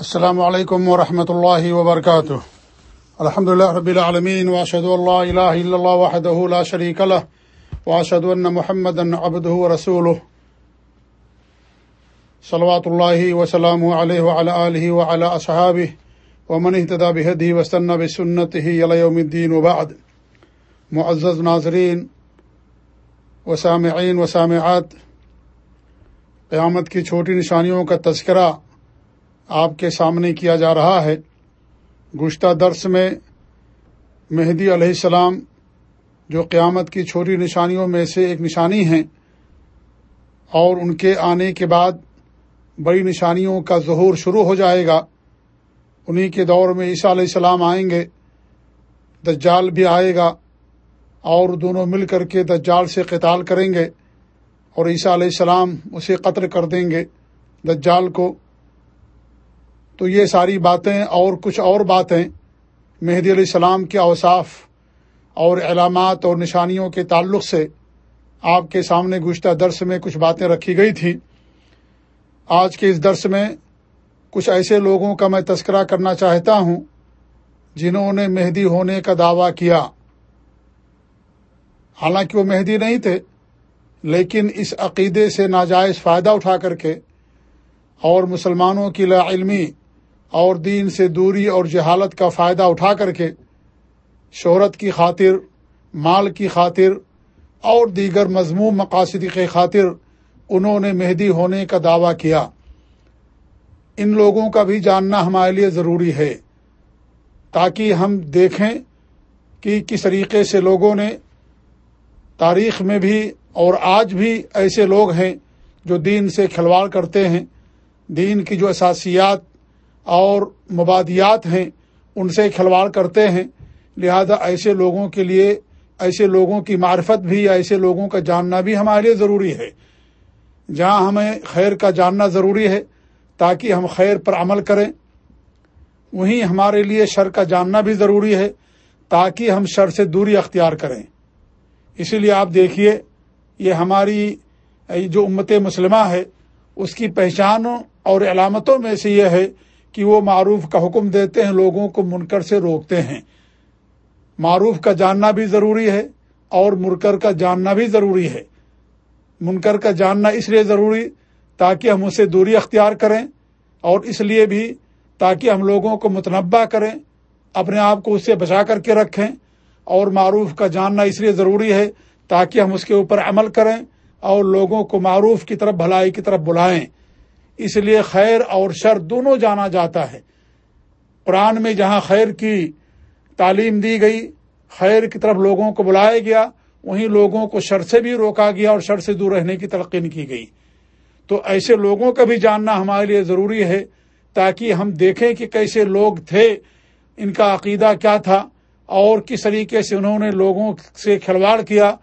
السلام علیکم ورحمۃ اللہ وبرکاتہ الحمد اللہ رب العالمین واشد اللہ الہ الا اللہ وحدہ لا شریک له واشهد ان محمدا عبده ورسوله. صلوات اللہ وسلام علیہ وعلى آلہ وعلى اصحابہ ومن اهتدى بهديه واستنى بسنته الى يوم الدين وبعد. معزز ناظرین وسامعین وسامعات، قیامت کی چھوٹی نشانیوں کا تذکرہ آپ کے سامنے کیا جا رہا ہے۔ گزشتہ درس میں مہدی علیہ السلام جو قیامت کی چھوٹی نشانیوں میں سے ایک نشانی ہیں، اور ان کے آنے کے بعد بڑی نشانیوں کا ظہور شروع ہو جائے گا۔ انہی کے دور میں عیسیٰ علیہ السلام آئیں گے، دجال بھی آئے گا، اور دونوں مل کر کے دجال سے قتال کریں گے، اور عیسیٰ علیہ السلام اسے قتل کر دیں گے دجال کو۔ تو یہ ساری باتیں اور کچھ اور باتیں مہدی علیہ السلام کے اوصاف اور علامات اور نشانیوں کے تعلق سے آپ کے سامنے گزشتہ درس میں کچھ باتیں رکھی گئی تھیں۔ آج کے اس درس میں کچھ ایسے لوگوں کا میں تذکرہ کرنا چاہتا ہوں جنہوں نے مہدی ہونے کا دعویٰ کیا۔ حالانکہ وہ مہدی نہیں تھے، لیکن اس عقیدے سے ناجائز فائدہ اٹھا کر کے اور مسلمانوں کی لا علمی اور دین سے دوری اور جہالت کا فائدہ اٹھا کر کے، شہرت کی خاطر، مال کی خاطر اور دیگر مضموم مقاصد کی خاطر انہوں نے مہدی ہونے کا دعویٰ کیا۔ ان لوگوں کا بھی جاننا ہمارے لیے ضروری ہے، تاکہ ہم دیکھیں کہ کس طریقے سے لوگوں نے تاریخ میں بھی اور آج بھی ایسے لوگ ہیں جو دین سے کھلواڑ کرتے ہیں، دین کی جو اساسیات اور مبادیات ہیں، ان سے کھلواڑ کرتے ہیں۔ لہذا ایسے لوگوں کے لیے، ایسے لوگوں کی معرفت بھی، ایسے لوگوں کا جاننا بھی ہمارے لیے ضروری ہے۔ جہاں ہمیں خیر کا جاننا ضروری ہے، تاکہ ہم خیر پر عمل کریں، وہیں ہمارے لیے شر کا جاننا بھی ضروری ہے، تاکہ ہم شر سے دوری اختیار کریں۔ اسی لیے آپ دیکھیے، یہ ہماری جو امت مسلمہ ہے، اس کی پہچان اور علامتوں میں سے یہ ہے کہ وہ معروف کا حکم دیتے ہیں، لوگوں کو منکر سے روکتے ہیں۔ معروف کا جاننا بھی ضروری ہے اور منکر کا جاننا بھی ضروری ہے۔ منکر کا جاننا اس لیے ضروری تاکہ ہم اسے دوری اختیار کریں اور اس لیے بھی تاکہ ہم لوگوں کو متنبع کریں، اپنے آپ کو اس سے بچا کر کے رکھیں۔ اور معروف کا جاننا اس لیے ضروری ہے تاکہ ہم اس کے اوپر عمل کریں اور لوگوں کو معروف کی طرف، بھلائی کی طرف بلائیں۔ اس لیے خیر اور شر دونوں جانا جاتا ہے۔ قرآن میں جہاں خیر کی تعلیم دی گئی، خیر کی طرف لوگوں کو بلایا گیا، وہیں لوگوں کو شر سے بھی روکا گیا اور شر سے دور رہنے کی تلقین کی گئی۔ تو ایسے لوگوں کا بھی جاننا ہمارے لیے ضروری ہے تاکہ ہم دیکھیں کہ کیسے لوگ تھے، ان کا عقیدہ کیا تھا اور کس طریقے سے انہوں نے لوگوں سے کھلواڑ کیا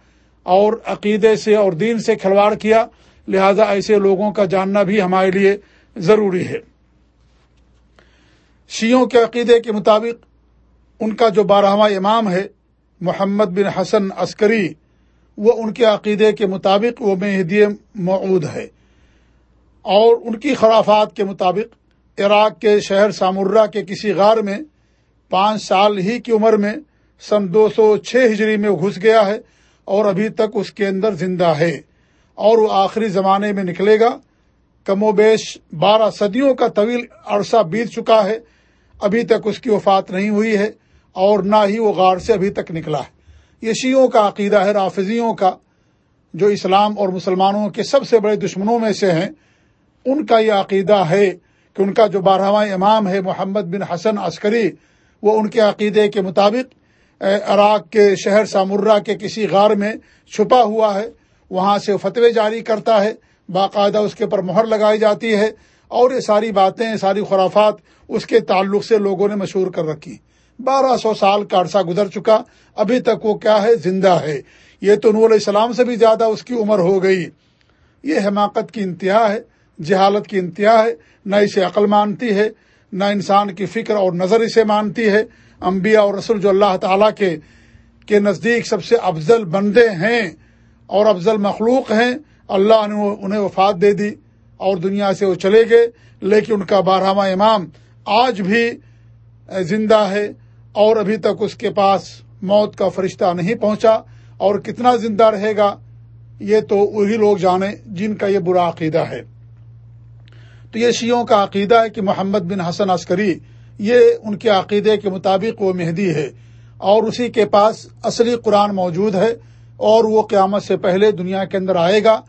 اور عقیدے سے اور دین سے کھلواڑ کیا۔ لہذا ایسے لوگوں کا جاننا بھی ہمارے لیے ضروری ہے۔ شیوں کے عقیدے کے مطابق ان کا جو بارہواں امام ہے، محمد بن حسن عسکری، وہ ان کے عقیدے کے مطابق وہ مہدی معود ہے۔ اور ان کی خرافات کے مطابق عراق کے شہر سامرہ کے کسی غار میں پانچ سال ہی کی عمر میں سن دو سو چھ ہجری میں گھس گیا ہے اور ابھی تک اس کے اندر زندہ ہے۔ اور وہ آخری زمانے میں نکلے گا۔ کم و بیش بارہ صدیوں کا طویل عرصہ بیت چکا ہے۔ ابھی تک اس کی وفات نہیں ہوئی ہے اور نہ ہی وہ غار سے ابھی تک نکلا ہے۔ یہ شیعوں کا عقیدہ ہے، رافضیوں کا۔ جو اسلام اور مسلمانوں کے سب سے بڑے دشمنوں میں سے ہیں، ان کا یہ عقیدہ ہے کہ ان کا جو بارہواں امام ہے، محمد بن حسن عسکری، وہ ان کے عقیدے کے مطابق عراق کے شہر سامرہ کے کسی غار میں چھپا ہوا ہے۔ وہاں سے فتوے جاری کرتا ہے، باقاعدہ اس کے پر مہر لگائی جاتی ہے اور یہ ساری باتیں ساری خرافات اس کے تعلق سے لوگوں نے مشہور کر رکھی۔ بارہ سو سال کا عرصہ گزر چکا، ابھی تک وہ کیا ہے، زندہ ہے۔ یہ تو نور علیہ السلام سے بھی زیادہ اس کی عمر ہو گئی۔ یہ حماقت کی انتہا ہے، جہالت کی انتہا ہے، نہ اسے عقل مانتی ہے، نہ انسان کی فکر اور نظر اسے مانتی ہے۔ انبیاء اور رسول جو اللہ تعالیٰ کے کے نزدیک سب سے افضل بندے ہیں۔ اور افضل مخلوق ہیں۔ اللہ نے انہیں وفات دے دی اور دنیا سے وہ چلے گئے۔ لیکن ان کا بارہواں امام آج بھی زندہ ہے اور ابھی تک اس کے پاس موت کا فرشتہ نہیں پہنچا۔ اور کتنا زندہ رہے گا، یہ تو وہی لوگ جانے جن کا یہ برا عقیدہ ہے۔ تو یہ شیعوں کا عقیدہ ہے کہ محمد بن حسن عسکری یہ ان کے عقیدے کے مطابق وہ مہدی ہے اور اسی کے پاس اصلی قرآن موجود ہے۔ اور وہ قیامت سے پہلے دنیا کے اندر آئے گا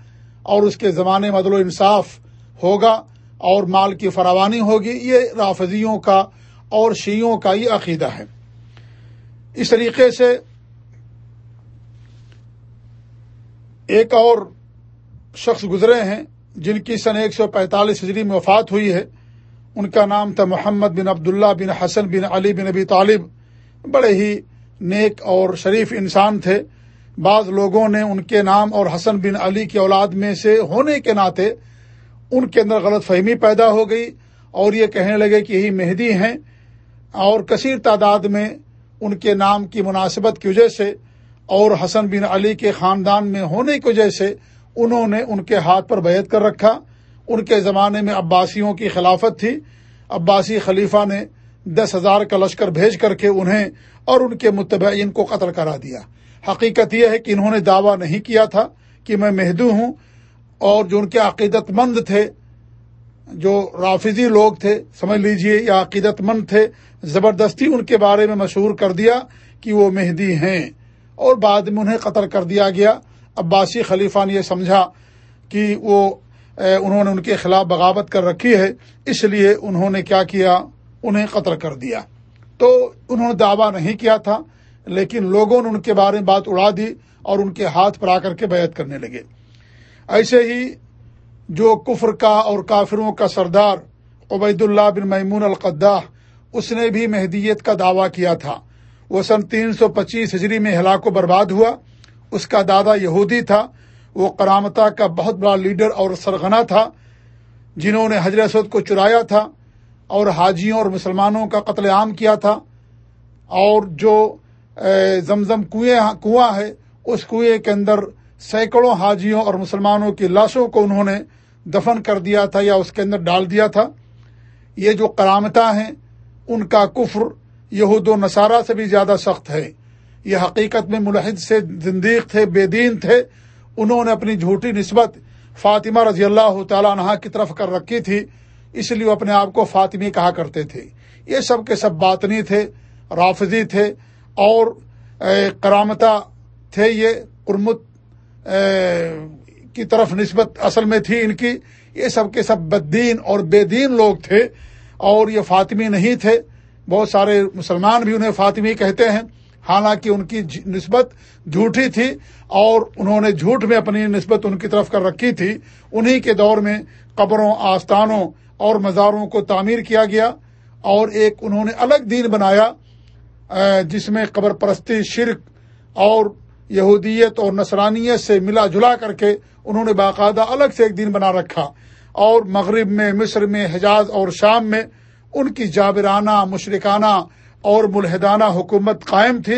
اور اس کے زمانے مدل و انصاف ہوگا اور مال کی فراوانی ہوگی، یہ رافضیوں کا اور شیعوں کا یہ عقیدہ ہے۔ اس طریقے سے ایک اور شخص گزرے ہیں جن کی سن ایک سو پینتالیس ہجری میں وفات ہوئی ہے۔ ان کا نام تھا محمد بن عبداللہ بن حسن بن علی بن ابی طالب۔ بڑے ہی نیک اور شریف انسان تھے۔ بعض لوگوں نے ان کے نام اور حسن بن علی کی اولاد میں سے ہونے کے ناطے ان کے اندر غلط فہمی پیدا ہو گئی اور یہ کہنے لگے کہ یہی مہدی ہیں اور کثیر تعداد میں ان کے نام کی مناسبت کی وجہ سے اور حسن بن علی کے خاندان میں ہونے کی وجہ سے انہوں نے ان کے ہاتھ پر بیعت کر رکھا۔ ان کے زمانے میں عباسیوں کی خلافت تھی۔ عباسی خلیفہ نے دس ہزار کا لشکر بھیج کر کے انہیں اور ان کے متبعین کو قتل کرا دیا۔ حقیقت یہ ہے کہ انہوں نے دعویٰ نہیں کیا تھا کہ میں مہدو ہوں اور جو ان کے عقیدت مند تھے، جو رافضی لوگ تھے، سمجھ لیجیے یا عقیدت مند تھے، زبردستی ان کے بارے میں مشہور کر دیا کہ وہ مہدی ہیں اور بعد میں انہیں قتل کر دیا گیا۔ عباسی خلیفہ نے یہ سمجھا کہ وہ انہوں نے ان کے خلاف بغاوت کر رکھی ہے، اس لیے انہوں نے کیا کیا؟ انہیں قتل کر دیا۔ تو انہوں نے دعویٰ نہیں کیا تھا۔ لیکن لوگوں نے ان کے بارے میں بات اڑا دی اور ان کے ہاتھ پر آ کر کے بیعت کرنے لگے۔ ایسے ہی جو کفر کا اور کافروں کا سردار عبید اللہ بن میمون القدہ اس نے بھی مہدیت کا دعویٰ کیا تھا۔ وہ سن تین سو پچیس ہجری میں ہلاک و برباد ہوا۔ اس کا دادا یہودی تھا۔ وہ کرامتا کا بہت بڑا لیڈر اور سرغنا تھا، جنہوں نے حضرت کو چرایا تھا اور حاجیوں اور مسلمانوں کا قتل عام کیا تھا۔ اور جو زمزم کنویں ہاں، کنواں ہے، اس کنویں کے اندر سینکڑوں حاجیوں اور مسلمانوں کی لاشوں کو انہوں نے دفن کر دیا تھا یا اس کے اندر ڈال دیا تھا۔ یہ جو کرامتا ہیں، ان کا کفر یہود و نصارہ سے بھی زیادہ سخت ہے۔ یہ حقیقت میں ملحد سے زندیق تھے، بے دین تھے۔ انہوں نے اپنی جھوٹی نسبت فاطمہ رضی اللہ تعالیٰ عنہ کی طرف کر رکھی تھی، اس لیے وہ اپنے آپ کو فاطمی کہا کرتے تھے۔ یہ سب کے سب باطنی تھے، رافضی تھے۔ اور کرامتا تھے یہ قرمت کی طرف نسبت اصل میں تھی ان کی۔ یہ سب کے سب بدین اور بے دین لوگ تھے اور یہ فاطمی نہیں تھے۔ بہت سارے مسلمان بھی انہیں فاطمی کہتے ہیں۔ حالانکہ ان کی جی- نسبت جھوٹی تھی اور انہوں نے جھوٹ میں اپنی نسبت ان کی طرف کر رکھی تھی۔ انہی کے دور میں قبروں، آستانوں اور مزاروں کو تعمیر کیا گیا اور ایک انہوں نے الگ دین بنایا۔ جس میں قبر پرستی، شرک اور یہودیت اور نصرانیت سے ملا جلا کر کے انہوں نے باقاعدہ الگ سے ایک دن بنا رکھا۔ اور مغرب میں، مصر میں، حجاز اور شام میں ان کی جابرانہ، مشرکانہ اور ملحدانہ حکومت قائم تھی۔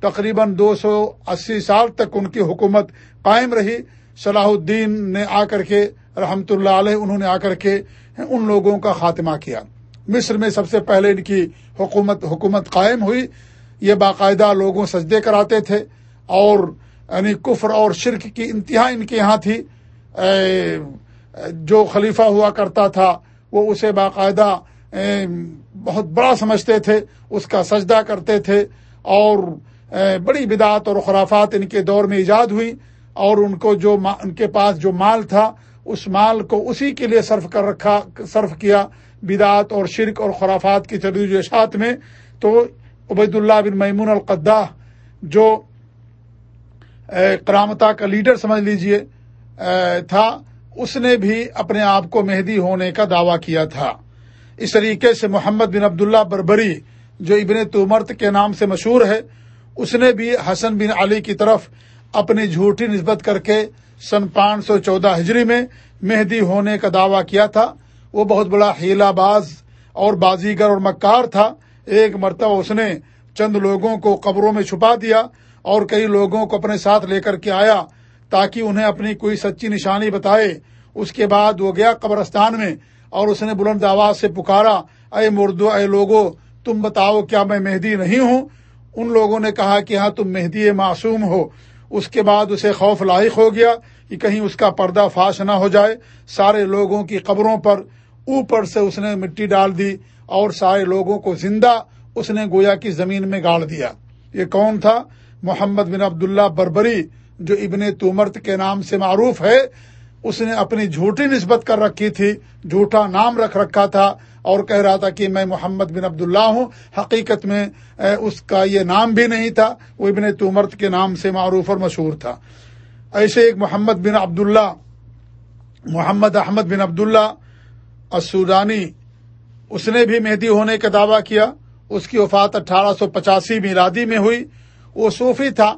تقریباً دو سو اسی سال تک ان کی حکومت قائم رہی۔ صلاح الدین نے آ کر کے، رحمت اللہ علیہ، انہوں نے آ کر کے ان لوگوں کا خاتمہ کیا۔ مصر میں سب سے پہلے ان کی حکومت حکومت قائم ہوئی۔ یہ باقاعدہ لوگوں سجدے کراتے تھے اور یعنی کفر اور شرک کی انتہا ان کے یہاں تھی۔ جو خلیفہ ہوا کرتا تھا، وہ اسے باقاعدہ بہت بڑا سمجھتے تھے، اس کا سجدہ کرتے تھے اور بڑی بدعت اور خرافات ان کے دور میں ایجاد ہوئی اور ان کو جو ان کے پاس جو مال تھا، اس مال کو اسی کے لیے صرف کر رکھا، صرف کیا۔ بدعت اور شرک اور خرافات کی تدریجات میں، تو عبید اللہ بن میمون القدہ جو کرامتا کا لیڈر سمجھ لیجیے تھا، اس نے بھی اپنے آپ کو مہدی ہونے کا دعویٰ کیا تھا۔ اس طریقے سے محمد بن عبداللہ بربری، جو ابن تومرت کے نام سے مشہور ہے، اس نے بھی حسن بن علی کی طرف اپنی جھوٹی نسبت کر کے سن پانچ سو چودہ ہجری میں مہدی ہونے کا دعویٰ کیا تھا۔ وہ بہت بڑا ہیلا باز اور بازیگر اور مکار تھا۔ ایک مرتبہ اس نے چند لوگوں کو قبروں میں چھپا دیا اور کئی لوگوں کو اپنے ساتھ لے کر کے آیا تاکہ انہیں اپنی کوئی سچی نشانی بتائے۔ اس کے بعد وہ گیا قبرستان میں اور اس نے بلند آواز سے پکارا، اے مردو، اے لوگو، تم بتاؤ کیا میں مہدی نہیں ہوں؟ ان لوگوں نے کہا کہ ہاں تم مہدی معصوم ہو۔ اس کے بعد اسے خوف لاحق ہو گیا کہ کہیں اس کا پردہ فاش نہ ہو جائے۔ سارے لوگوں کی قبروں پر اوپر سے اس نے مٹی ڈال دی اور سارے لوگوں کو زندہ اس نے گویا کی زمین میں گاڑ دیا۔ یہ کون تھا؟ محمد بن عبداللہ بربری، جو ابن تومرت کے نام سے معروف ہے۔ اس نے اپنی جھوٹی نسبت کر رکھی تھی، جھوٹا نام رکھ رکھا تھا اور کہہ رہا تھا کہ میں محمد بن عبداللہ ہوں۔ حقیقت میں اس کا یہ نام بھی نہیں تھا۔ وہ ابن تومرت کے نام سے معروف اور مشہور تھا۔ ایسے ایک محمد بن عبداللہ، محمد احمد بن عبداللہ السودانی اس نے بھی مہدی ہونے کا دعویٰ کیا۔ اس کی وفات اٹھارہ سو پچاسی میلادی میں ہوئی۔ وہ صوفی تھا۔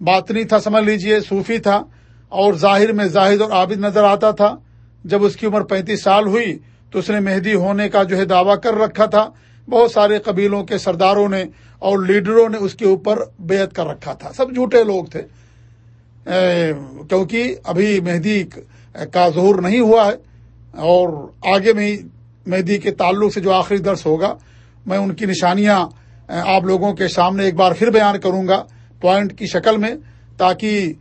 باطنی تھا، سمجھ لیجیے، صوفی تھا۔ اور ظاہر میں زاہد اور عابد نظر آتا تھا۔ جب اس کی عمر پینتیس سال ہوئی تو اس نے مہدی ہونے کا جو ہے دعویٰ کر رکھا تھا۔ بہت سارے قبیلوں کے سرداروں نے اور لیڈروں نے اس کے اوپر بیعت کر رکھا تھا۔ سب جھوٹے لوگ تھے۔ کیونکہ ابھی مہدی کا ظہور نہیں ہوا ہے۔ اور آگے میں مہدی کے تعلق سے جو آخری درس ہوگا، میں ان کی نشانیاں آپ لوگوں کے سامنے ایک بار پھر بیان کروں گا پوائنٹ کی شکل میں، تاکہ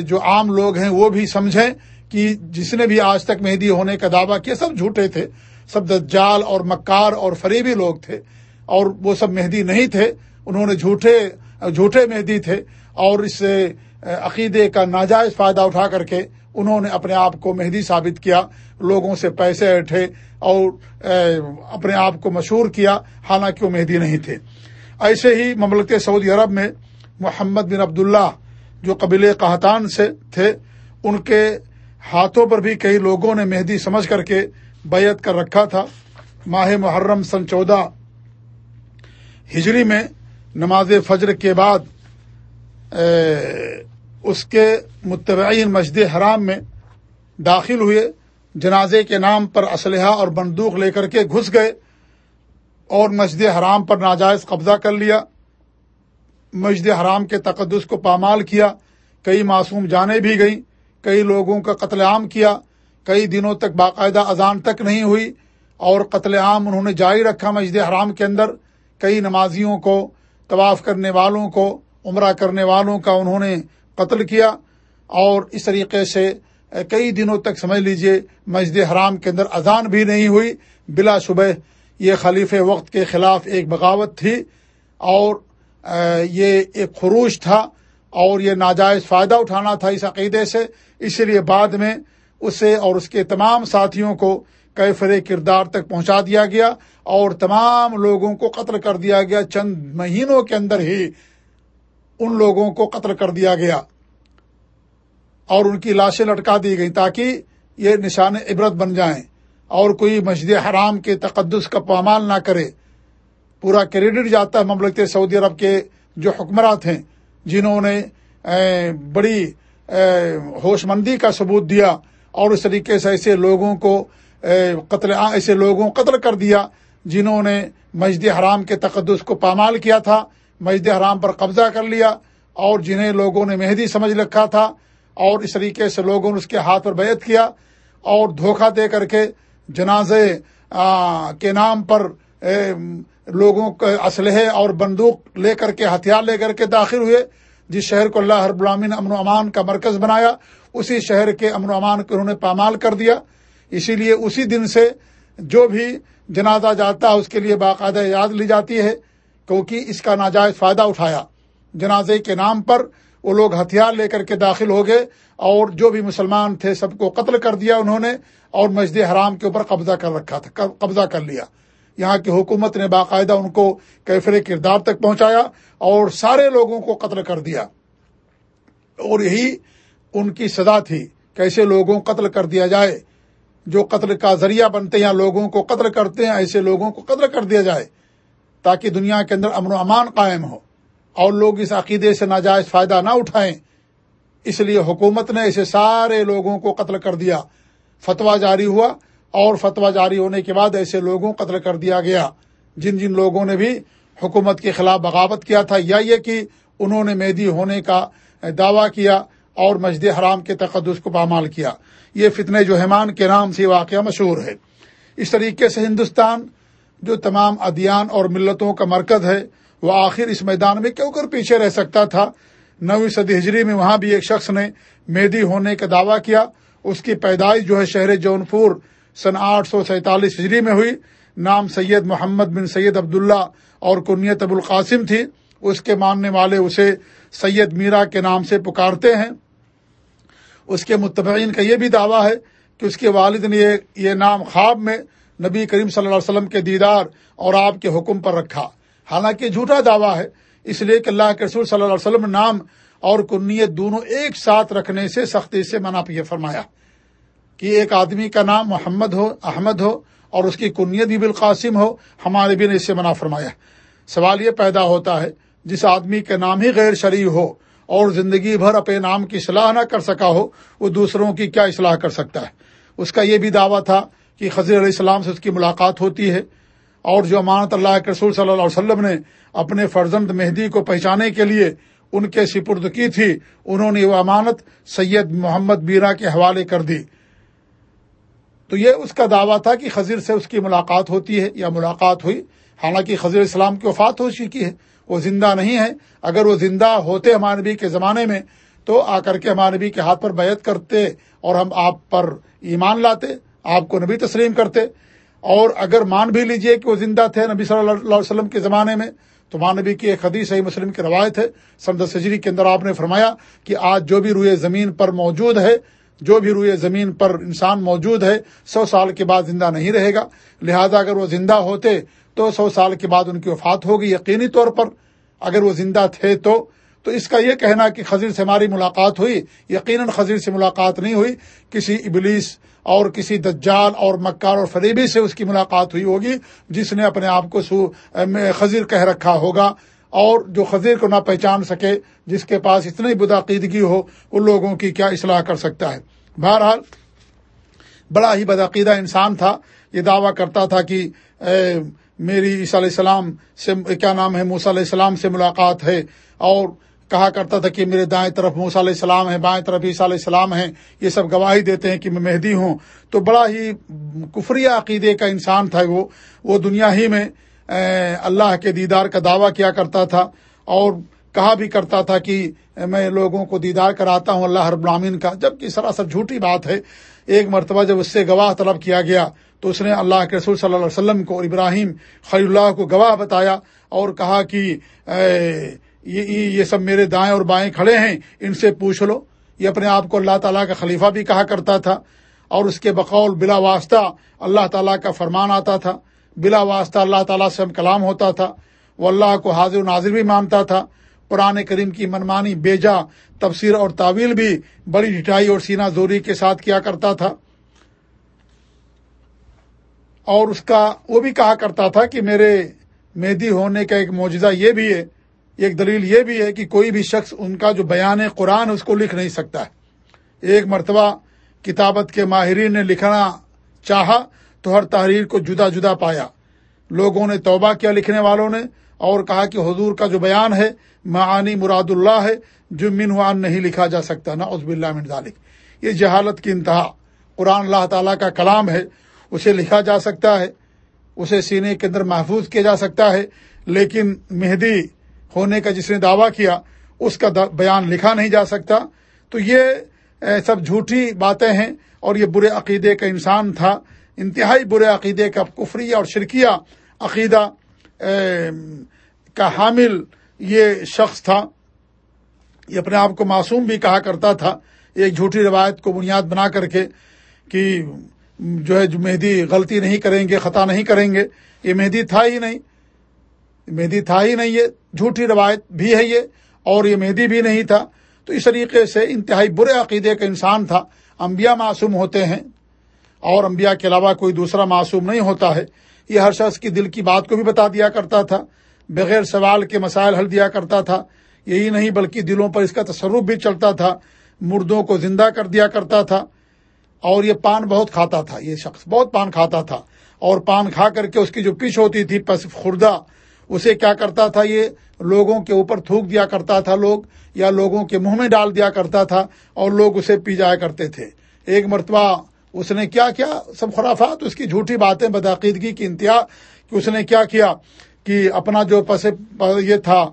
جو عام لوگ ہیں وہ بھی سمجھیں کہ جس نے بھی آج تک مہدی ہونے کا دعویٰ کیا، سب جھوٹے تھے، سب دجال اور مکار اور فریبی لوگ تھے، اور وہ سب مہدی نہیں تھے، انہوں نے جھوٹے جھوٹے مہدی تھے، اور اس عقیدے کا ناجائز فائدہ اٹھا کر کے انہوں نے اپنے آپ کو مہدی ثابت کیا، لوگوں سے پیسے اٹھے اور اپنے آپ کو مشہور کیا، حالانکہ وہ مہدی نہیں تھے۔ ایسے ہی مملکت سعودی عرب میں محمد بن عبداللہ جو قبیل قحطان سے تھے، ان کے ہاتھوں پر بھی کئی لوگوں نے مہدی سمجھ کر کے بیعت کر رکھا تھا۔ ماہ محرم سن چودہ ہجری میں نماز فجر کے بعد اس کے متبعین مسجد حرام میں داخل ہوئے، جنازے کے نام پر اسلحہ اور بندوق لے کر کے گھس گئے اور مسجد حرام پر ناجائز قبضہ کر لیا۔ مسجد حرام کے تقدس کو پامال کیا، کئی معصوم جانیں بھی گئیں، کئی لوگوں کا قتل عام کیا، کئی دنوں تک باقاعدہ اذان تک نہیں ہوئی اور قتل عام انہوں نے جاری رکھا مسجد حرام کے اندر۔ کئی نمازیوں کو، طواف کرنے والوں کو، عمرہ کرنے والوں کا انہوں نے قتل کیا اور اس طریقے سے کئی دنوں تک سمجھ لیجیے، مسجد حرام کے اندر اذان بھی نہیں ہوئی۔ بلا شبہ یہ خلیف وقت کے خلاف ایک بغاوت تھی اور یہ ایک خروش تھا اور یہ ناجائز فائدہ اٹھانا تھا اس عقیدے سے۔ اس لیے بعد میں اسے اور اس کے تمام ساتھیوں کو کیفر کردار تک پہنچا دیا گیا اور تمام لوگوں کو قتل کر دیا گیا۔ چند مہینوں کے اندر ہی ان لوگوں کو قتل کر دیا گیا اور ان کی لاشیں لٹکا دی گئیں تاکہ یہ نشان عبرت بن جائیں اور کوئی مسجد حرام کے تقدس کا پامال نہ کرے۔ پورا کریڈٹ جاتا ہے مملکت سعودی عرب کے جو حکمرات ہیں، جنہوں نے بڑی ہوش مندی کا ثبوت دیا اور اس طریقے سے ایسے لوگوں کو قتل ایسے لوگوں قتل کر دیا جنہوں نے مسجد حرام کے تقدس کو پامال کیا تھا۔ مسجد حرام پر قبضہ کر لیا اور جنہیں لوگوں نے مہدی سمجھ رکھا تھا اور اس طریقے سے لوگوں نے اس کے ہاتھ پر بیعت کیا اور دھوکہ دے کر کے جنازے کے نام پر لوگوں کے اسلحے اور بندوق لے کر کے، ہتھیار لے کر کے داخل ہوئے۔ جس شہر کو اللہ ہر بلامین امن و امان کا مرکز بنایا، اسی شہر کے امن و امان کو انہوں نے پامال کر دیا۔ اسی لیے اسی دن سے جو بھی جنازہ جاتا ہے، اس کے لیے باقاعدہ یاد لی جاتی ہے۔ کیونکہ اس کا ناجائز فائدہ اٹھایا۔ جنازے کے نام پر وہ لوگ ہتھیار لے کر کے داخل ہو گئے اور جو بھی مسلمان تھے سب کو قتل کر دیا انہوں نے اور مسجد حرام کے اوپر قبضہ کر رکھا تھا قبضہ کر لیا۔ یہاں کی حکومت نے باقاعدہ ان کو کیفر کردار تک پہنچایا اور سارے لوگوں کو قتل کر دیا۔ اور یہی ان کی سزا تھی، کیسے لوگوں قتل کر دیا جائے۔ جو قتل کا ذریعہ بنتے ہیں، لوگوں کو قتل کرتے ہیں، ایسے لوگوں کو قتل کر دیا جائے۔ تاکہ دنیا کے اندر امن و امان قائم ہو اور لوگ اس عقیدے سے ناجائز فائدہ نہ اٹھائیں۔ اس لیے حکومت نے ایسے سارے لوگوں کو قتل کر دیا۔ فتویٰ جاری ہوا اور فتویٰ جاری ہونے کے بعد ایسے لوگوں کو قتل کر دیا گیا۔ جن جن لوگوں نے بھی حکومت کے خلاف بغاوت کیا تھا، یا یہ کہ انہوں نے میدی ہونے کا دعویٰ کیا اور مسجد حرام کے تقدس کو پامال کیا۔ یہ فتنے جو حمان کے نام سے واقعہ مشہور ہے۔ اس طریقے سے ہندوستان جو تمام ادیان اور ملتوں کا مرکز ہے، وہ آخر اس میدان میں کیوں کر پیچھے رہ سکتا تھا؟ نویں صدی ہجری میں وہاں بھی ایک شخص نے میدی ہونے کا دعویٰ کیا۔ اس کی پیدائش جو ہے شہر جونپور سن آٹھ سو سینتالیس ہجری میں ہوئی۔ نام سید محمد بن سید عبداللہ اور کنیت ابو القاسم تھی۔ اس کے ماننے والے اسے سید میرا کے نام سے پکارتے ہیں۔ اس کے متبعین کا یہ بھی دعویٰ ہے کہ اس کے والد نے یہ نام خواب میں نبی کریم صلی اللہ علیہ وسلم کے دیدار اور آپ کے حکم پر رکھا۔ حالانکہ جھوٹا دعویٰ ہے، اس لیے کہ اللہ کے رسول صلی اللہ علیہ وسلم نام اور کنیت دونوں ایک ساتھ رکھنے سے سختی سے منع یہ فرمایا۔ کہ ایک آدمی کا نام محمد ہو، احمد ہو اور اس کی کنیت بھی بالقاسم ہو، ہمارے بھی نے اس سے منع فرمایا۔ سوال یہ پیدا ہوتا ہے، جس آدمی کا نام ہی غیر شرعی ہو اور زندگی بھر اپنے نام کی اصلاح نہ کر سکا ہو، وہ دوسروں کی کیا اصلاح کر سکتا ہے؟ اس کا یہ بھی دعویٰ تھا کہ خضر علیہ السلام سے اس کی ملاقات ہوتی ہے اور جو امانت اللہ کے رسول صلی اللہ علیہ وسلم نے اپنے فرزند مہدی کو پہچانے کے لیے ان کے سپرد کی تھی، انہوں نے وہ امانت سید محمد بیرا کے حوالے کر دی۔ تو یہ اس کا دعویٰ تھا کہ خضر سے اس کی ملاقات ہوتی ہے یا ملاقات ہوئی۔ حالانکہ خضر اسلام کی وفات ہو چکی ہے، وہ زندہ نہیں ہے۔ اگر وہ زندہ ہوتے ہمارے نبی کے زمانے میں، تو آ کر کے ہمارے نبی کے ہاتھ پر بیعت کرتے اور ہم آپ پر ایمان لاتے۔ آپ کو نبی تسلیم کرتے اور اگر مان بھی لیجیے کہ وہ زندہ تھے نبی صلی اللہ علیہ وسلم کے زمانے میں، تو ماں نبی کی ایک حدیث صحیح مسلم کی روایت ہے سمد سجری کے اندر آپ نے فرمایا کہ آج جو بھی روئے زمین پر موجود ہے، جو بھی روئے زمین پر انسان موجود ہے، سو سال کے بعد زندہ نہیں رہے گا۔ لہذا اگر وہ زندہ ہوتے تو سو سال کے بعد ان کی وفات ہوگی یقینی طور پر۔ اگر وہ زندہ تھے تو تو اس کا یہ کہنا کہ خضر سے ہماری ملاقات ہوئی، یقیناً خضر سے ملاقات نہیں ہوئی، کسی ابلیس اور کسی دجال اور مکار اور فریبی سے اس کی ملاقات ہوئی ہوگی، جس نے اپنے آپ کو خضر کہہ رکھا ہوگا۔ اور جو خضر کو نہ پہچان سکے، جس کے پاس اتنی بدعقیدگی ہو، ان لوگوں کی کیا اصلاح کر سکتا ہے؟ بہرحال، بڑا ہی بدعقیدہ انسان تھا۔ یہ دعویٰ کرتا تھا کہ میری عیسیٰ علیہ السلام سے، کیا نام ہے، موسیٰ علیہ السلام سے ملاقات ہے۔ اور کہا کرتا تھا کہ میرے دائیں طرف موسیٰ علیہ السلام ہے بائیں طرف عیسیٰ علیہ السلام ہیں، یہ سب گواہی دیتے ہیں کہ میں مہدی ہوں۔ تو بڑا ہی کفری عقیدے کا انسان تھا وہ۔ وہ دنیا ہی میں اللہ کے دیدار کا دعویٰ کیا کرتا تھا اور کہا بھی کرتا تھا کہ میں لوگوں کو دیدار کراتا ہوں اللہ رب العامین کا۔ جبکہ سراسر جھوٹی بات ہے۔ ایک مرتبہ جب اس سے گواہ طلب کیا گیا تو اس نے اللہ کے رسول صلی اللہ علیہ وسلم کو اور ابراہیم خلی اللہ کو گواہ بتایا اور کہا کہ یہ سب میرے دائیں اور بائیں کھڑے ہیں، ان سے پوچھ لو۔ یہ اپنے آپ کو اللہ تعالیٰ کا خلیفہ بھی کہا کرتا تھا۔ اور اس کے بقول بلا واسطہ اللہ تعالیٰ کا فرمان آتا تھا۔ بلا واسطہ اللہ تعالیٰ سے ہم کلام ہوتا تھا۔ وہ اللہ کو حاضر و ناظر بھی مانتا تھا۔ پرانے کریم کی منمانی، بیجا، تفسیر اور تعویل بھی بڑی ڈٹائی اور سینہ زوری کے ساتھ کیا کرتا تھا۔ اور اس کا وہ بھی کہا کرتا تھا کہ میرے مہدی ہونے کا ایک معجزہ یہ بھی ہے ایک دلیل یہ بھی ہے کہ کوئی بھی شخص ان کا جو بیان قرآن اس کو لکھ نہیں سکتا ہے۔ ایک مرتبہ کتابت کے ماہرین نے لکھنا چاہا تو ہر تحریر کو جدا جدا پایا۔ لوگوں نے توبہ کیا لکھنے والوں نے اور کہا کہ حضور کا جو بیان ہے، معانی مراد اللہ ہے، جو منوان نہیں لکھا جا سکتا۔ نا عزب اللہ من ذالک۔ یہ جہالت کی انتہا۔ قرآن اللہ تعالیٰ کا کلام ہے، اسے لکھا جا سکتا ہے، اسے سینے کے اندر محفوظ کیا جا سکتا ہے، لیکن مہدی ہونے کا جس نے دعویٰ کیا، اس کا بیان لکھا نہیں جا سکتا۔ تو یہ سب جھوٹی باتیں ہیں اور یہ برے عقیدے کا انسان تھا۔ انتہائی برے عقیدے کا کفری اور شرکیہ عقیدہ کا حامل یہ شخص تھا۔ یہ اپنے آپ کو معصوم بھی کہا کرتا تھا۔ ایک جھوٹی روایت کو بنیاد بنا کر کے کہ جو ہے مہدی غلطی نہیں کریں گے، خطا نہیں کریں گے، یہ مہدی تھا ہی نہیں۔ مہدی تھا ہی نہیں، یہ جھوٹی روایت بھی ہے یہ، اور یہ مہدی بھی نہیں تھا۔ تو اس طریقے سے انتہائی برے عقیدے کا انسان تھا۔ انبیاء معصوم ہوتے ہیں، اور انبیاء کے علاوہ کوئی دوسرا معصوم نہیں ہوتا ہے۔ یہ ہر شخص کی دل کی بات کو بھی بتا دیا کرتا تھا، بغیر سوال کے مسائل حل دیا کرتا تھا۔ یہی نہیں بلکہ دلوں پر اس کا تصرف بھی چلتا تھا، مردوں کو زندہ کر دیا کرتا تھا۔ اور یہ پان بہت کھاتا تھا، یہ شخص بہت پان کھاتا تھا۔ اور پان کھا کر کے اس کی جو پچ ہوتی تھی، پس خوردہ اسے کیا کرتا تھا یہ؟ لوگوں کے اوپر تھوک دیا کرتا تھا لوگ، یا لوگوں کے منہ میں ڈال دیا کرتا تھا اور لوگ اسے پی جایا کرتے تھے۔ ایک مرتبہ اس نے کیا کیا؟ سب خرافات، اس کی جھوٹی باتیں، بدعقیدگی کی انتہا کہ اس نے کیا کیا کہ اپنا جو پس یہ تھا،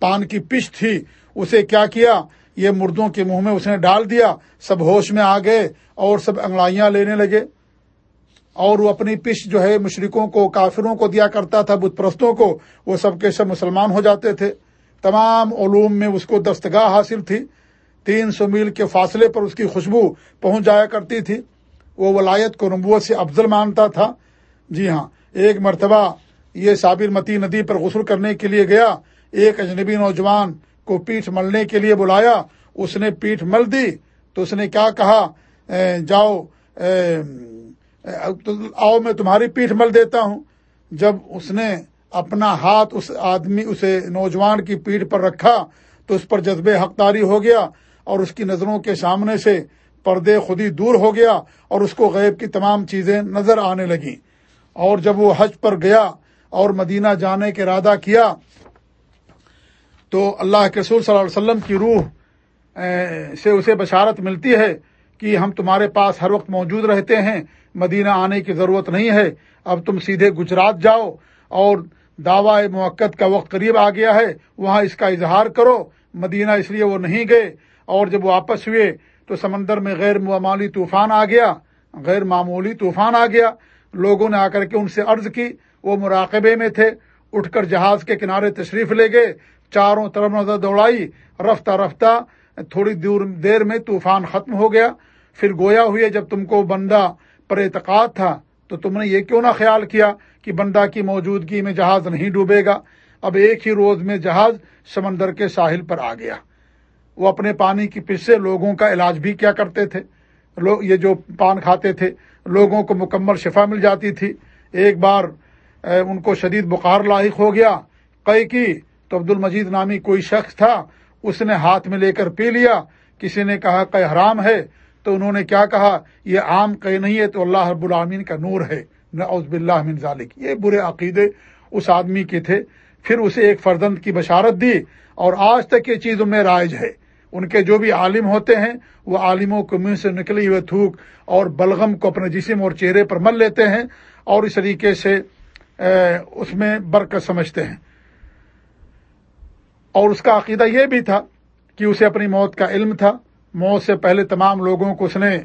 پان کی پش تھی، اسے کیا کیا؟ یہ مردوں کے منہ میں اس نے ڈال دیا، سب ہوش میں آ گئے اور سب انگڑائیاں لینے لگے۔ اور وہ اپنی پش جو ہے مشرقوں کو، کافروں کو دیا کرتا تھا، بت پرستوں کو، وہ سب کے سب مسلمان ہو جاتے تھے۔ تمام علوم میں اس کو دستگاہ حاصل تھی۔ تین سو میل کے فاصلے پر اس کی خوشبو پہنچ جایا کرتی تھی۔ وہ ولایت کو نبوت سے افضل مانتا تھا۔ جی ہاں ایک مرتبہ یہ صابر متی ندی پر غسل کرنے کے لیے گیا۔ ایک اجنبی نوجوان کو پیٹھ ملنے کے لیے بلایا۔ اس نے پیٹھ مل دی تو اس نے کیا کہا؟ جاؤ آؤ میں تمہاری پیٹھ مل دیتا ہوں۔ جب اس نے اپنا ہاتھ اس آدمی، اسے نوجوان کی پیٹھ پر رکھا، تو اس پر جذب حقداری ہو گیا اور اس کی نظروں کے سامنے سے پردے خودی دور ہو گیا اور اس کو غیب کی تمام چیزیں نظر آنے لگیں۔ اور جب وہ حج پر گیا اور مدینہ جانے کے ارادہ کیا، تو اللہ کے رسول صلی اللہ علیہ وسلم کی روح سے اسے بشارت ملتی ہے۔ کہ ہم تمہارے پاس ہر وقت موجود رہتے ہیں، مدینہ آنے کی ضرورت نہیں ہے۔ اب تم سیدھے گجرات جاؤ اور دعوی موقع کا وقت قریب آ گیا ہے، وہاں اس کا اظہار کرو۔ مدینہ اس لیے وہ نہیں گئے۔ اور جب واپس ہوئے تو سمندر میں غیر معمولی طوفان آ گیا۔ غیر معمولی طوفان آ گیا۔ لوگوں نے آ کر کے ان سے عرض کی، وہ مراقبے میں تھے۔ اٹھ کر جہاز کے کنارے تشریف لے گئے۔ چاروں طرف نظر دوڑائی۔ رفتہ رفتہ تھوڑی دور دیر میں طوفان ختم ہو گیا۔ پھر گویا ہوئے جب تم کو بندہ پر اعتقاد تھا تو تم نے یہ کیوں نہ خیال کیا کہ بندہ کی موجودگی میں جہاز نہیں ڈوبے گا؟ اب ایک ہی روز میں جہاز سمندر کے ساحل پر آ گیا۔ وہ اپنے پانی کی پس لوگوں کا علاج بھی کیا کرتے تھے۔ لوگ یہ جو پان کھاتے تھے، لوگوں کو مکمل شفا مل جاتی تھی۔ ایک بار ان کو شدید بخار لاحق ہو گیا۔ قے کی تو عبد المجید نامی کوئی شخص تھا اس نے ہاتھ میں لے کر پی لیا۔ کسی نے کہا کہ حرام ہے؟ تو انہوں نے کیا کہا؟ یہ عام کہ نہیں ہے تو اللہ رب العامین کا نور ہے۔ باللہ من ذالک۔ یہ برے عقیدے اس آدمی کے تھے۔ پھر اسے ایک فرزند کی بشارت دی اور آج تک یہ چیز میں رائج ہے۔ ان کے جو بھی عالم ہوتے ہیں، وہ عالموں کو منہ سے نکلی ہوئے تھوک اور بلغم کو اپنے جسم اور چہرے پر مل لیتے ہیں اور اس طریقے سے اس میں برکت سمجھتے ہیں۔ اور اس کا عقیدہ یہ بھی تھا کہ اسے اپنی موت کا علم تھا۔ موت سے پہلے تمام لوگوں کو اس نے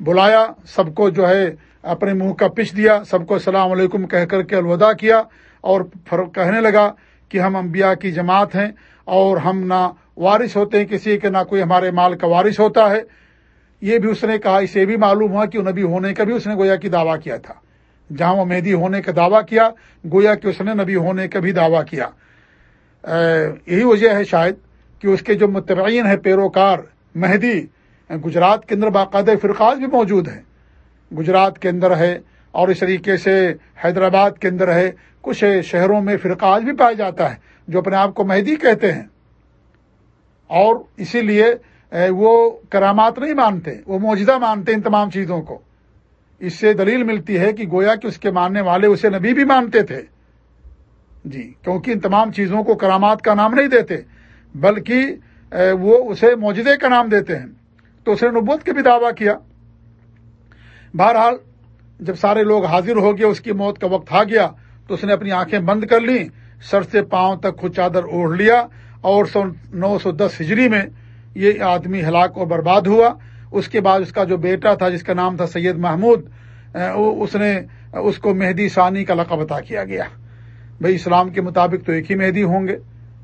بلایا، سب کو جو ہے اپنے منہ کا پچ دیا، سب کو السلام علیکم کہہ کر کے الوداع کیا اور کہنے لگا کہ ہم انبیاء کی جماعت ہیں اور ہم نہ وارث ہوتے ہیں، کسی کے نہ کوئی ہمارے مال کا وارث ہوتا ہے۔ یہ بھی اس نے کہا اسے بھی معلوم ہوا کہ وہ نبی ہونے کا بھی اس نے گویا کی دعویٰ کیا تھا۔ جہاں وہ مہدی ہونے کا دعویٰ کیا، گویا کہ اس نے نبی ہونے کا بھی دعویٰ کیا۔ یہی وجہ ہے شاید کہ اس کے جو متبعین ہیں پیروکار، مہدی، گجرات کے اندر باقاعدہ فرقات بھی موجود ہیں۔ گجرات کے اندر ہے اور اس طریقے سے حیدرآباد کے اندر ہے، کچھ شہروں میں فرقات بھی پایا جاتا ہے، جو اپنے آپ کو مہدی کہتے ہیں۔ اور اسی لیے وہ کرامات نہیں مانتے، وہ موجودہ مانتے ان تمام چیزوں کو۔ اس سے دلیل ملتی ہے کہ گویا کہ اس کے ماننے والے اسے نبی بھی مانتے تھے۔ جی کیونکہ ان تمام چیزوں کو کرامات کا نام نہیں دیتے، بلکہ وہ اسے موجودے کا نام دیتے ہیں۔ تو اس نے نبوت کے بھی دعویٰ کیا۔ بہرحال، جب سارے لوگ حاضر ہو گئے، اس کی موت کا وقت آ گیا، تو اس نے اپنی آنکھیں بند کر لی سر سے پاؤں تک خود چادر اوڑھ لیا، اور سو نو سو دس ہجری میں یہ آدمی ہلاک اور برباد ہوا۔ اس کے بعد اس کا جو بیٹا تھا، جس کا نام تھا سید محمود اس نے، اس کو مہدی ثانی کا لقب عطا کیا گیا۔ بھائی اسلام کے مطابق تو ایک ہی مہدی ہوں گے،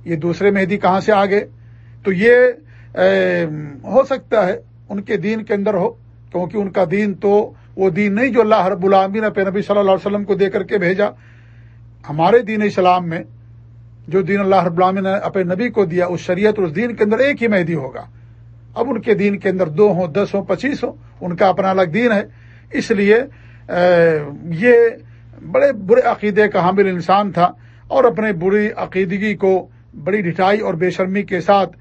یہ دوسرے مہدی کہاں سے آگے؟ تو یہ ہو سکتا ہے ان کے دین کے اندر ہو، کیونکہ ان کا دین تو وہ دین نہیں جو اللہ رب العامین پہ نبی صلی اللہ علیہ وسلم کو دے کر کے بھیجا۔ ہمارے دین اسلام میں جو دین اللہ رب العالمین نے اپنے نبی کو دیا، اس شریعت اور اس دین کے اندر ایک ہی مہدی ہوگا۔ اب ان کے دین کے اندر دو ہوں، دس ہوں، پچیس ہوں، ان کا اپنا الگ دین ہے۔ اس لیے یہ بڑے برے عقیدے کا حامل انسان تھا اور اپنے بری عقیدگی کو بڑی ڈٹائی اور بے شرمی کے ساتھ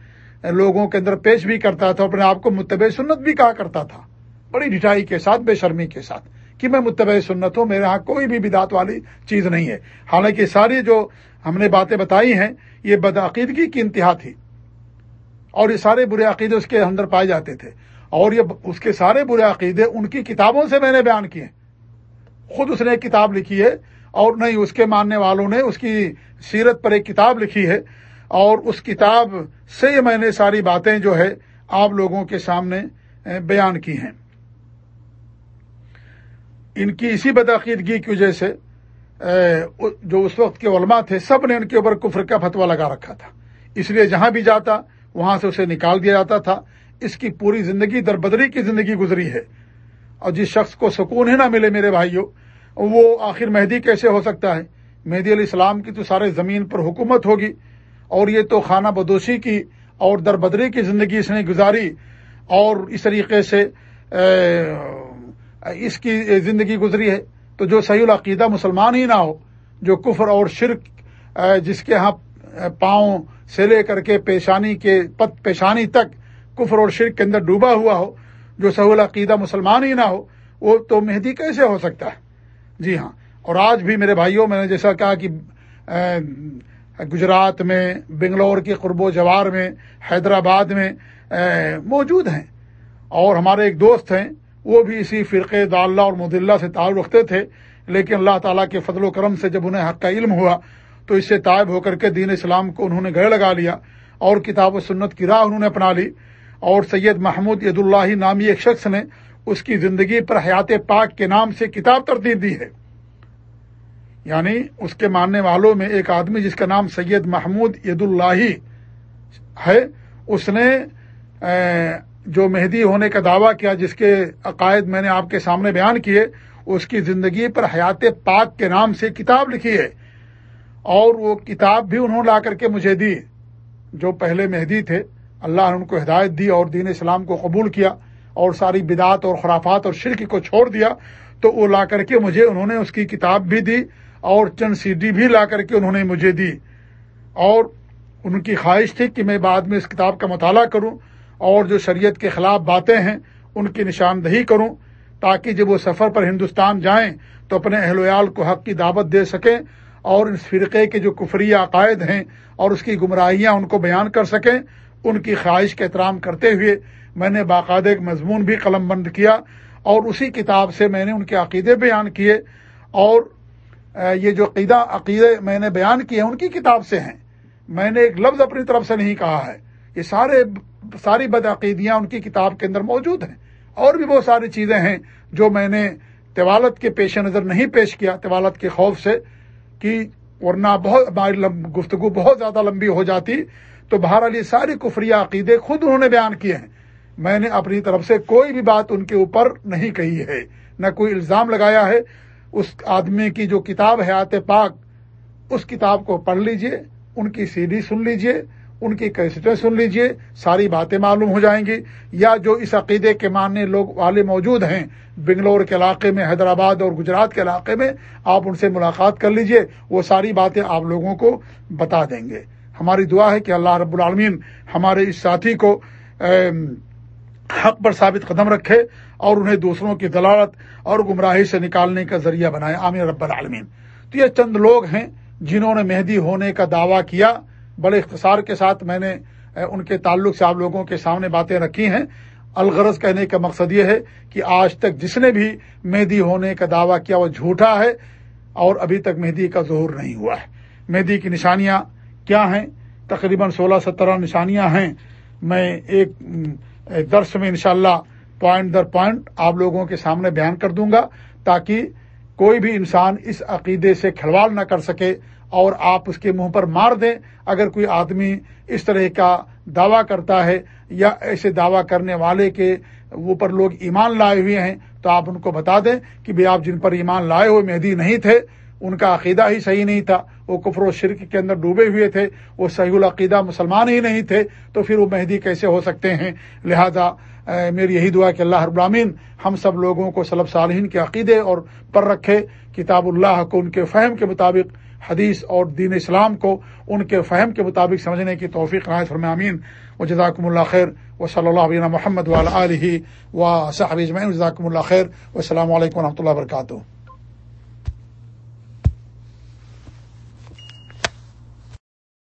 لوگوں کے اندر پیش بھی کرتا تھا، اپنے آپ کو متبع سنت بھی کہا کرتا تھا۔ بڑی ڈٹائی کے ساتھ، بے شرمی کے ساتھ کہ میں متبع سنت ہوں، میرے ہاں کوئی بھی بدعت والی چیز نہیں ہے۔ حالانکہ ساری جو ہم نے باتیں بتائی ہیں، یہ بدعقیدگی کی انتہا تھی۔ اور یہ سارے برے عقیدے اس کے اندر پائے جاتے تھے۔ اور یہ اس کے سارے برے عقیدے ان کی کتابوں سے میں نے بیان کیے خود اس نے ایک کتاب لکھی ہے اور نہیں، اس کے ماننے والوں نے اس کی سیرت پر ایک کتاب لکھی ہے اور اس کتاب سے میں نے ساری باتیں جو ہے آپ لوگوں کے سامنے بیان کی ہیں۔ ان کی اسی بدعقیدگی کی وجہ سے جو اس وقت کے علماء تھے، سب نے ان کے اوپر کفر کا فتوا لگا رکھا تھا۔ اس لیے جہاں بھی جاتا، وہاں سے اسے نکال دیا جاتا تھا۔ اس کی پوری زندگی، در بدری کی زندگی گزری ہے۔ اور جس شخص کو سکون ہی نہ ملے میرے بھائیوں وہ آخر مہدی کیسے ہو سکتا ہے؟ مہدی علیہ السلام کی تو سارے زمین پر حکومت ہوگی، اور یہ تو خانہ بدوشی کی اور در بدری کی زندگی اس نے گزاری، اور اس طریقے سے اس کی زندگی گزری ہے۔ تو جو صحیح العقیدہ مسلمان ہی نہ ہو، جو کفر اور شرک جس کے ہاں پاؤں سے لے کر کے پیشانی کے پت پیشانی تک کفر اور شرک کے اندر ڈوبا ہوا ہو جو صحیح العقیدہ مسلمان ہی نہ ہو، وہ تو مہدی کیسے ہو سکتا ہے؟ جی ہاں۔ اور آج بھی میرے بھائیوں، میں نے جیسا کہا کہ گجرات میں، بنگلور کے قرب و جوار میں، حیدرآباد میں موجود ہیں۔ اور ہمارے ایک دوست ہیں، وہ بھی اسی فرقے داللہ اور مدلہ سے تعلق رکھتے تھے، لیکن اللہ تعالیٰ کے فضل و کرم سے جب انہیں حق کا علم ہوا، تو اس سے طائب ہو کر کے دین اسلام کو انہوں نے گڑ لگا لیا اور کتاب و سنت کی راہ انہوں نے اپنا لی۔ اور سید محمود عید اللہ نامی ایک شخص نے اس کی زندگی پر حیات پاک کے نام سے کتاب ترتیب دی ہے۔ یعنی اس کے ماننے والوں میں ایک آدمی جس کا نام سید محمود عید اللہ ہے، اس نے جو مہدی ہونے کا دعویٰ کیا، جس کے عقائد میں نے آپ کے سامنے بیان کیے، اس کی زندگی پر حیات پاک کے نام سے کتاب لکھی ہے۔ اور وہ کتاب بھی انہوں لا کر کے مجھے دی، جو پہلے مہدی تھے۔ اللہ نے ان کو ہدایت دی اور دین اسلام کو قبول کیا اور ساری بدعت اور خرافات اور شرک کو چھوڑ دیا، تو وہ لا کر کے مجھے انہوں نے اس کی کتاب بھی دی اور چند سی ڈی بھی لا کر کے انہوں نے مجھے دی۔ اور ان کی خواہش تھی کہ میں بعد میں اس کتاب کا مطالعہ کروں اور جو شریعت کے خلاف باتیں ہیں، ان کی نشاندہی کروں تاکہ جب وہ سفر پر ہندوستان جائیں تو اپنے اہل ویال کو حق کی دعوت دے سکیں اور اس فرقے کے جو کفری عقائد ہیں اور اس کی گمراہیاں ان کو بیان کر سکیں۔ ان کی خواہش کا احترام کرتے ہوئے میں نے باقاعدہ ایک مضمون بھی قلم بند کیا اور اسی کتاب سے میں نے ان کے عقیدے بیان کیے اور یہ جو عقیدہ، عقیدے میں نے بیان کیے ان کی کتاب سے ہیں۔ میں نے ایک لفظ اپنی طرف سے نہیں کہا ہے۔ یہ سارے ساری بدعقیدیاں ان کی کتاب کے اندر موجود ہیں۔ اور بھی بہت ساری چیزیں ہیں جو میں نے طوالت کے پیش نظر نہیں پیش کیا، طوالت کے خوف سے، کہ ورنہ بہت، ہماری گفتگو بہت زیادہ لمبی ہو جاتی۔ تو بہرحال یہ ساری کفری عقیدے خود انہوں نے بیان کیے ہیں۔ میں نے اپنی طرف سے کوئی بھی بات ان کے اوپر نہیں کہی ہے۔ نہ کوئی الزام لگایا ہے۔ اس آدمی کی جو کتاب ہے آتے پاک، اس کتاب کو پڑھ لیجیے، ان کی سی ڈی سن لیجیے، ان کی کیسٹیں سن لیجیے، ساری باتیں معلوم ہو جائیں گی۔ یا جو اس عقیدے کے ماننے لوگ والے موجود ہیں، بنگلور کے علاقے میں، حیدرآباد اور گجرات کے علاقے میں، آپ ان سے ملاقات کر لیجیے، وہ ساری باتیں آپ لوگوں کو بتا دیں گے۔ ہماری دعا ہے کہ اللہ رب العالمین ہمارے اس ساتھی کو حق پر ثابت قدم رکھے اور انہیں دوسروں کی دلالت اور گمراہی سے نکالنے کا ذریعہ بنائے۔ عامر رب العالمین۔ تو یہ چند لوگ ہیں جنہوں نے مہدی ہونے کا دعویٰ کیا۔ بڑے اختصار کے ساتھ میں نے ان کے تعلق سے آپ لوگوں کے سامنے باتیں رکھی ہیں۔ الغرض کہنے کا مقصد یہ ہے کہ آج تک جس نے بھی مہدی ہونے کا دعویٰ کیا وہ جھوٹا ہے اور ابھی تک مہدی کا ظہور نہیں ہوا ہے۔ مہدی کی نشانیاں کیا ہیں؟ تقریباً سولہ سترہ نشانیاں ہیں۔ میں ایک درس میں انشاءاللہ پوائنٹ در پوائنٹ آپ لوگوں کے سامنے بیان کر دوں گا تاکہ کوئی بھی انسان اس عقیدے سے کھلواڑ نہ کر سکے اور آپ اس کے منہ پر مار دیں۔ اگر کوئی آدمی اس طرح کا دعویٰ کرتا ہے یا ایسے دعویٰ کرنے والے کے اوپر لوگ ایمان لائے ہوئے ہیں تو آپ ان کو بتا دیں کہ بھی آپ جن پر ایمان لائے ہوئے مہدی نہیں تھے ان کا عقیدہ ہی صحیح نہیں تھا، وہ کفر و شرک کے اندر ڈوبے ہوئے تھے، وہ صحیح العقیدہ مسلمان ہی نہیں تھے، تو پھر وہ مہدی کیسے ہو سکتے ہیں؟ لہذا میری یہی دعا کہ اللہ ابرامین ہم سب لوگوں کو صلب صالحین کے عقیدے اور پر رکھے، کتاب اللہ کو ان کے فہم کے مطابق، حدیث اور دین اسلام کو ان کے فہم کے مطابق سمجھنے کی توفیق رائے فرم امین و جزاکم اللہ خیر، و صلی اللہ علیہ محمد علیہ و صحابی جمعین جزاکم اللہ خیر و السلام علیکم و رحمۃ اللہ وبرکاتہ۔